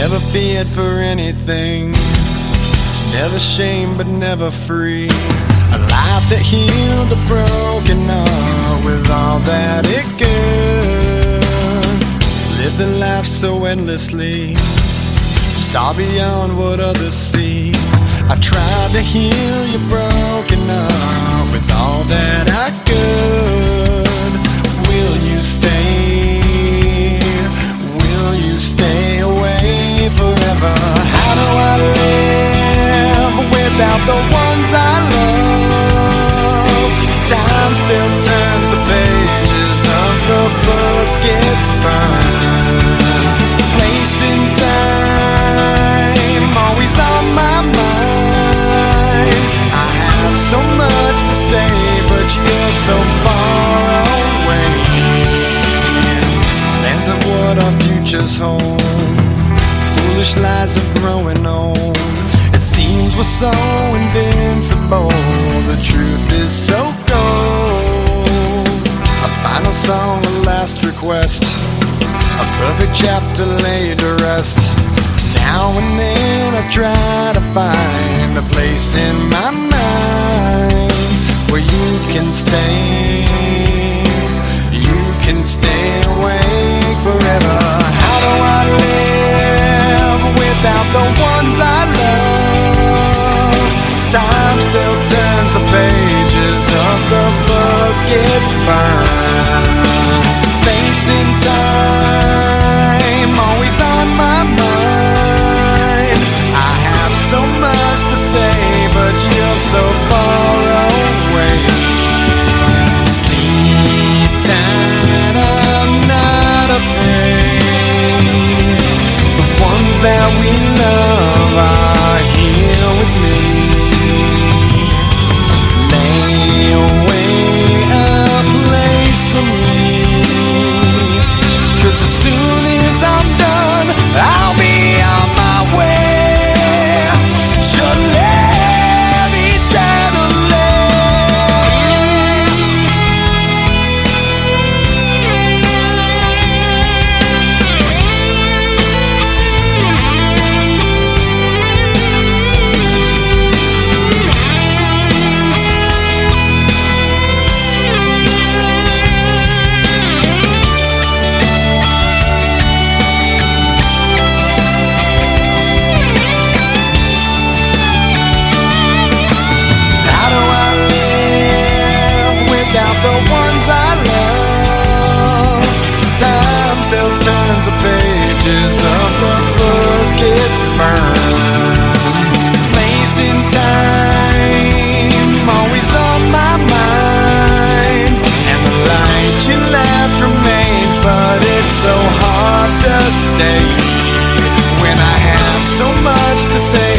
Never feared for anything. Never shame, but never free. A life that healed the broken heart with all that it could. Lived a life so endlessly. Saw beyond what others see. I tried to heal your broken heart with all that Foolish lies of growing old. It seems we're so invincible. The truth is so cold. A final song, a last request. A perfect chapter laid to rest. Now and then I try to find a place in my mind where you can stay. You can stay without the ones I love? Time still turns the pages of the book it's burned. Facing time, to say.